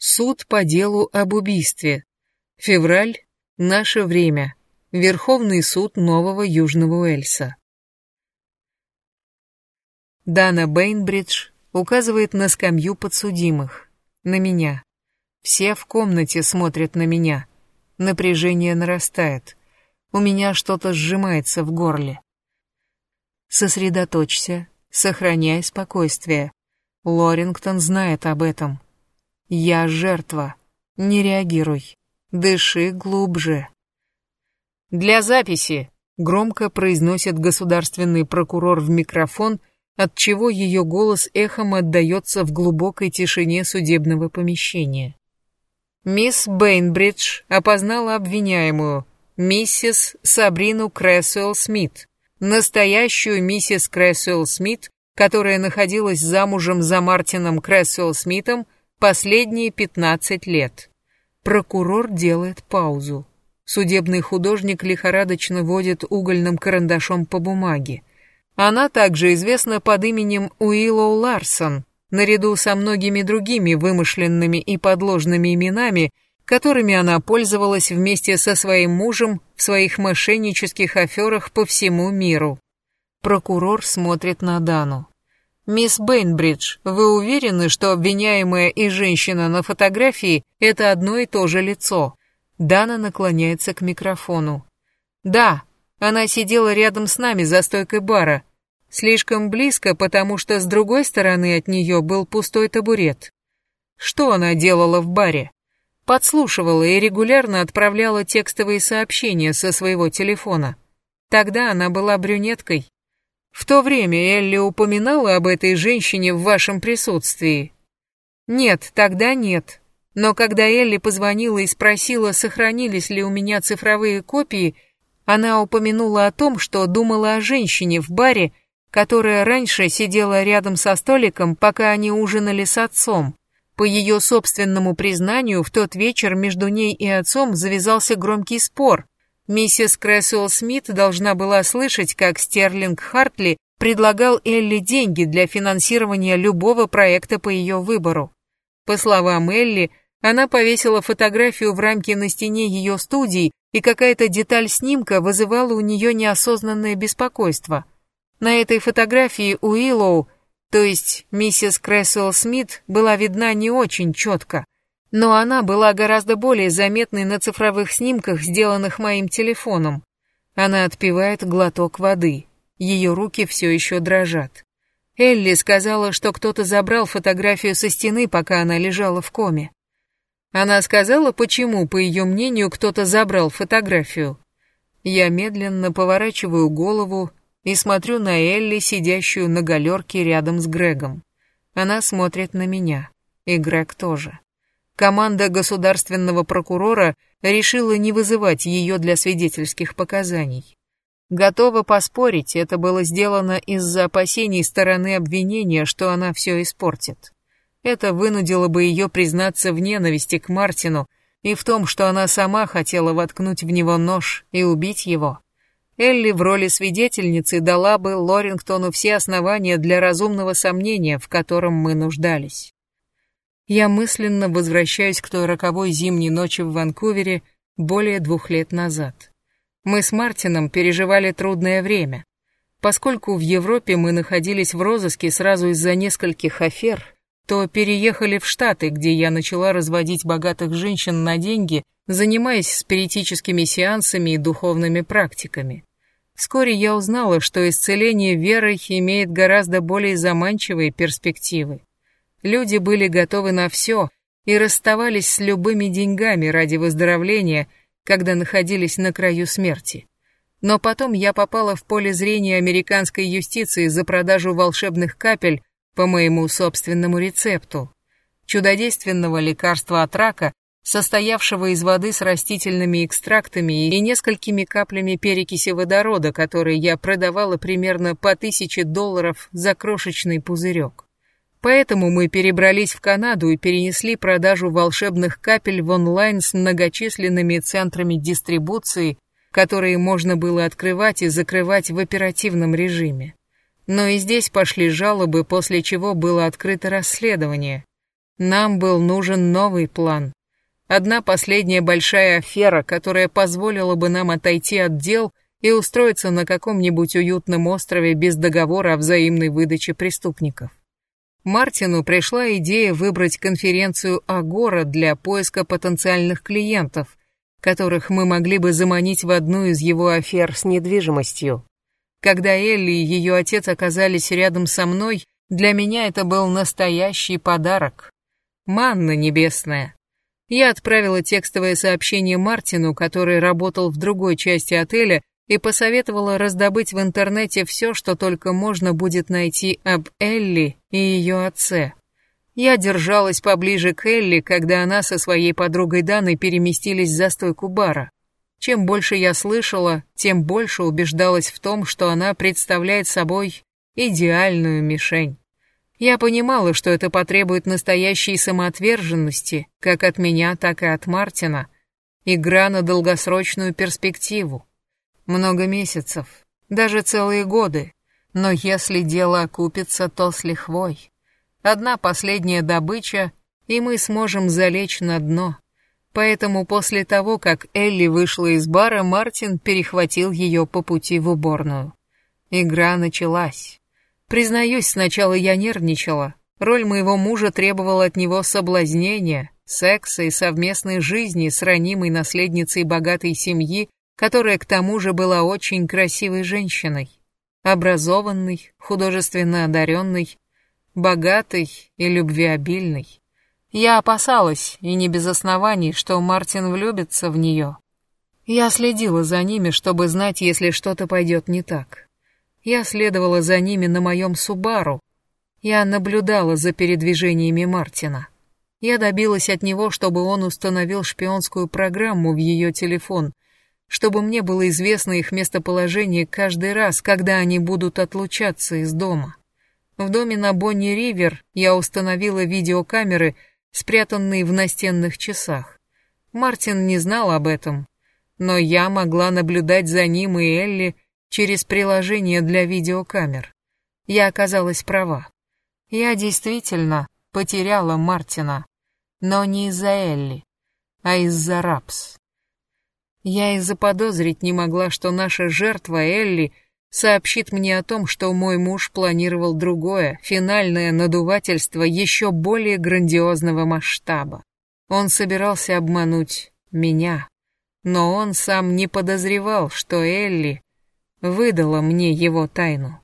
Суд по делу об убийстве. Февраль. Наше время. Верховный суд Нового Южного Уэльса. Дана Бейнбридж указывает на скамью подсудимых. На меня. Все в комнате смотрят на меня. Напряжение нарастает. У меня что-то сжимается в горле. Сосредоточься, сохраняй спокойствие. Лорингтон знает об этом. Я жертва. Не реагируй. Дыши глубже. Для записи, громко произносит государственный прокурор в микрофон, от чего ее голос эхом отдается в глубокой тишине судебного помещения. Мисс Бейнбридж опознала обвиняемую, миссис Сабрину Крэсуэлл Смит, настоящую миссис Крэсуэлл Смит, которая находилась замужем за Мартином Крэсуэлл Смитом Последние 15 лет. Прокурор делает паузу. Судебный художник лихорадочно водит угольным карандашом по бумаге. Она также известна под именем Уиллоу Ларсон, наряду со многими другими вымышленными и подложными именами, которыми она пользовалась вместе со своим мужем в своих мошеннических аферах по всему миру. Прокурор смотрит на Дану. «Мисс Бейнбридж, вы уверены, что обвиняемая и женщина на фотографии – это одно и то же лицо?» Дана наклоняется к микрофону. «Да, она сидела рядом с нами за стойкой бара. Слишком близко, потому что с другой стороны от нее был пустой табурет. Что она делала в баре? Подслушивала и регулярно отправляла текстовые сообщения со своего телефона. Тогда она была брюнеткой, в то время Элли упоминала об этой женщине в вашем присутствии? Нет, тогда нет. Но когда Элли позвонила и спросила, сохранились ли у меня цифровые копии, она упомянула о том, что думала о женщине в баре, которая раньше сидела рядом со столиком, пока они ужинали с отцом. По ее собственному признанию, в тот вечер между ней и отцом завязался громкий спор, Миссис Крэсуэлл Смит должна была слышать, как Стерлинг Хартли предлагал Элли деньги для финансирования любого проекта по ее выбору. По словам Элли, она повесила фотографию в рамке на стене ее студии, и какая-то деталь снимка вызывала у нее неосознанное беспокойство. На этой фотографии Уиллоу, то есть миссис Крэсуэлл Смит, была видна не очень четко – но она была гораздо более заметной на цифровых снимках, сделанных моим телефоном. Она отпивает глоток воды. Ее руки все еще дрожат. Элли сказала, что кто-то забрал фотографию со стены, пока она лежала в коме. Она сказала, почему, по ее мнению, кто-то забрал фотографию. Я медленно поворачиваю голову и смотрю на Элли, сидящую на галерке рядом с Грегом. Она смотрит на меня, и Грег тоже команда государственного прокурора решила не вызывать ее для свидетельских показаний. Готова поспорить, это было сделано из-за опасений стороны обвинения, что она все испортит. Это вынудило бы ее признаться в ненависти к Мартину и в том, что она сама хотела воткнуть в него нож и убить его. Элли в роли свидетельницы дала бы Лорингтону все основания для разумного сомнения, в котором мы нуждались. Я мысленно возвращаюсь к той роковой зимней ночи в Ванкувере более двух лет назад. Мы с Мартином переживали трудное время. Поскольку в Европе мы находились в розыске сразу из-за нескольких афер, то переехали в Штаты, где я начала разводить богатых женщин на деньги, занимаясь спиритическими сеансами и духовными практиками. Вскоре я узнала, что исцеление верой имеет гораздо более заманчивые перспективы. Люди были готовы на все и расставались с любыми деньгами ради выздоровления, когда находились на краю смерти. Но потом я попала в поле зрения американской юстиции за продажу волшебных капель по моему собственному рецепту. Чудодейственного лекарства от рака, состоявшего из воды с растительными экстрактами и несколькими каплями перекиси водорода, которые я продавала примерно по тысяче долларов за крошечный пузырек. Поэтому мы перебрались в Канаду и перенесли продажу волшебных капель в онлайн с многочисленными центрами дистрибуции, которые можно было открывать и закрывать в оперативном режиме. Но и здесь пошли жалобы, после чего было открыто расследование. Нам был нужен новый план. Одна последняя большая афера, которая позволила бы нам отойти от дел и устроиться на каком-нибудь уютном острове без договора о взаимной выдаче преступников. Мартину пришла идея выбрать конференцию Агора для поиска потенциальных клиентов, которых мы могли бы заманить в одну из его афер с недвижимостью. Когда Элли и ее отец оказались рядом со мной, для меня это был настоящий подарок. Манна небесная. Я отправила текстовое сообщение Мартину, который работал в другой части отеля, и посоветовала раздобыть в интернете все, что только можно будет найти об Элли и ее отце. Я держалась поближе к Элли, когда она со своей подругой Даной переместились за стойку бара. Чем больше я слышала, тем больше убеждалась в том, что она представляет собой идеальную мишень. Я понимала, что это потребует настоящей самоотверженности, как от меня, так и от Мартина, игра на долгосрочную перспективу. Много месяцев, даже целые годы, но если дело окупится, то с лихвой. Одна последняя добыча, и мы сможем залечь на дно. Поэтому после того, как Элли вышла из бара, Мартин перехватил ее по пути в уборную. Игра началась. Признаюсь, сначала я нервничала. Роль моего мужа требовала от него соблазнения, секса и совместной жизни с ранимой наследницей богатой семьи, которая к тому же была очень красивой женщиной. Образованной, художественно одаренной, богатой и любвеобильной. Я опасалась, и не без оснований, что Мартин влюбится в нее. Я следила за ними, чтобы знать, если что-то пойдет не так. Я следовала за ними на моем Субару. Я наблюдала за передвижениями Мартина. Я добилась от него, чтобы он установил шпионскую программу в ее телефон, чтобы мне было известно их местоположение каждый раз, когда они будут отлучаться из дома. В доме на Бонни-Ривер я установила видеокамеры, спрятанный в настенных часах. Мартин не знал об этом, но я могла наблюдать за ним и Элли через приложение для видеокамер. Я оказалась права. Я действительно потеряла Мартина, но не из-за Элли, а из-за Рапс. Я и заподозрить не могла, что наша жертва Элли сообщит мне о том, что мой муж планировал другое, финальное надувательство еще более грандиозного масштаба. Он собирался обмануть меня, но он сам не подозревал, что Элли выдала мне его тайну.